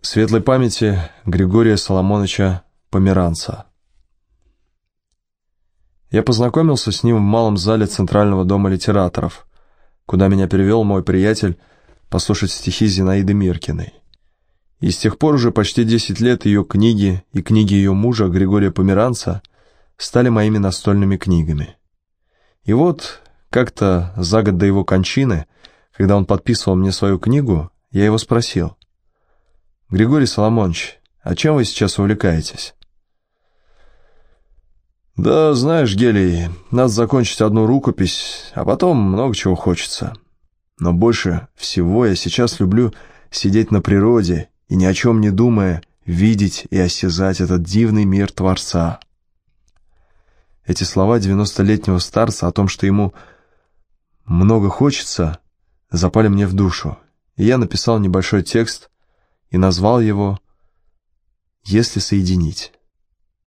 Светлой памяти Григория Соломоновича Померанца. Я познакомился с ним в малом зале Центрального дома литераторов, куда меня перевел мой приятель послушать стихи Зинаиды Миркиной. И с тех пор уже почти 10 лет ее книги и книги ее мужа Григория Померанца стали моими настольными книгами. И вот, как-то за год до его кончины, когда он подписывал мне свою книгу, я его спросил, «Григорий Соломонович, а чем вы сейчас увлекаетесь?» «Да, знаешь, Гелий, надо закончить одну рукопись, а потом много чего хочется. Но больше всего я сейчас люблю сидеть на природе и ни о чем не думая, видеть и осязать этот дивный мир Творца». Эти слова девяностолетнего старца о том, что ему много хочется, запали мне в душу, и я написал небольшой текст и назвал его «Если соединить».